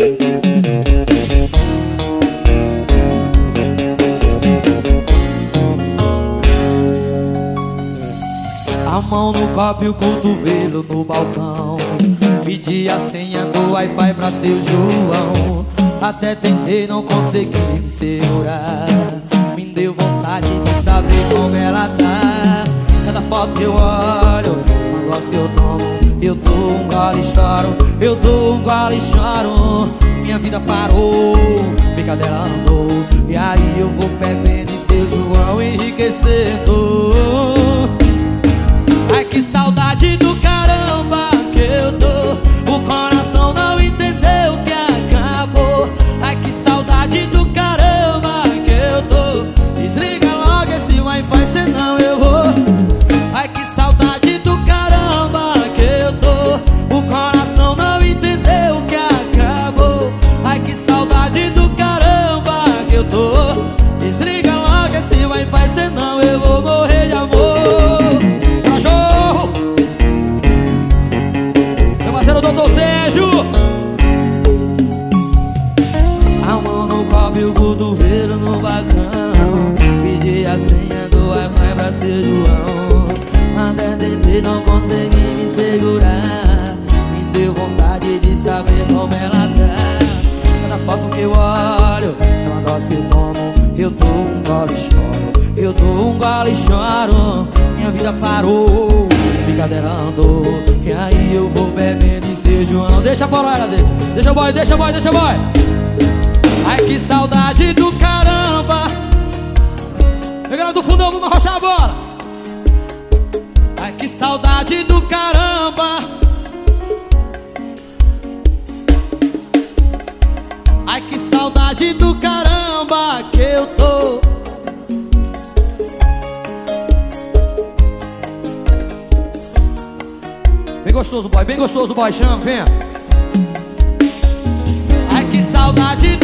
A mão no copo e o cotovelo no balcão. Pedi a senha do Wi-Fi pra seu João. Até tentei, não consegui me segurar. Me deu vontade de saber como ela tá. Cada foto eu olho, Eu dou um gole e choro, eu dou um gole e choro. Minha vida parou, fica dela andou. E aí eu vou bebendo e seu João enriquecendo no Pedi a senha do Wi-Fi pra ser João. Até tentei, não consegui me segurar. Me deu vontade de saber como ela tá. Cada foto que eu olho é uma dose que eu tomo. Eu dou um gole e choro. Eu dou um gole e choro. Minha vida parou. Brincadeira andou E aí eu vou bebendo e ser João. Deixa por lá, deixa. Deixa boy, deixa boy, deixa boy. Ai que saudade do Do fundão, vamos arrochar a bola Ai que saudade do caramba. Ai que saudade do caramba que eu tô. Bem gostoso, boy, bem gostoso, boy, chama, venha. Ai que saudade